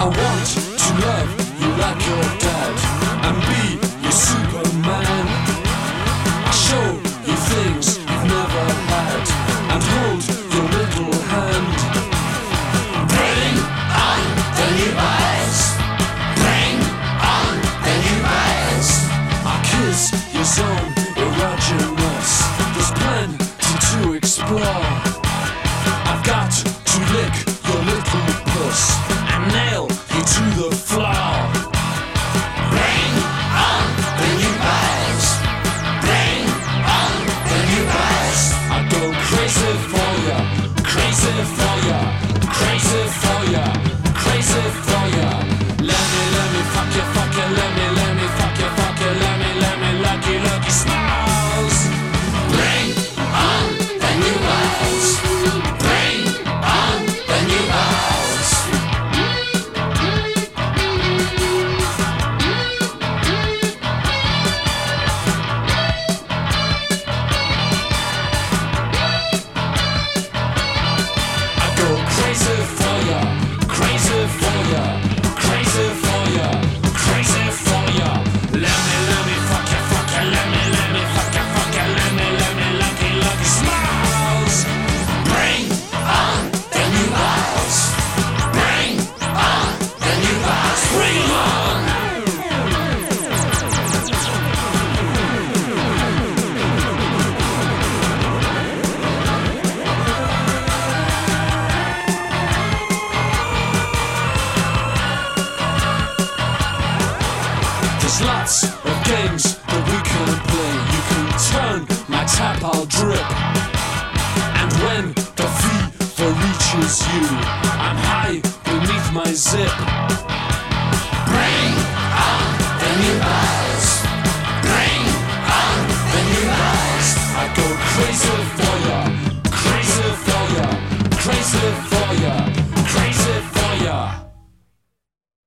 I want to love you like your dad and be your Superman. I show you things you've never had and hold your little hand. Bring on the nubiles. Bring on the nubiles. I kiss your zone. There's plenty to explore. I've got to lick your little puss nail you to the floor. Bring on the nubiles. Bring on the nubiles. I go crazy for ya, crazy for ya, crazy for ya, crazy There's lots of games that we can play. You can turn my tap, I'll drip. And when the fever reaches you, I'm high beneath my zip. Bring on the nubiles. Bring on the nubiles. I go crazy for ya, crazy for ya, crazy for ya.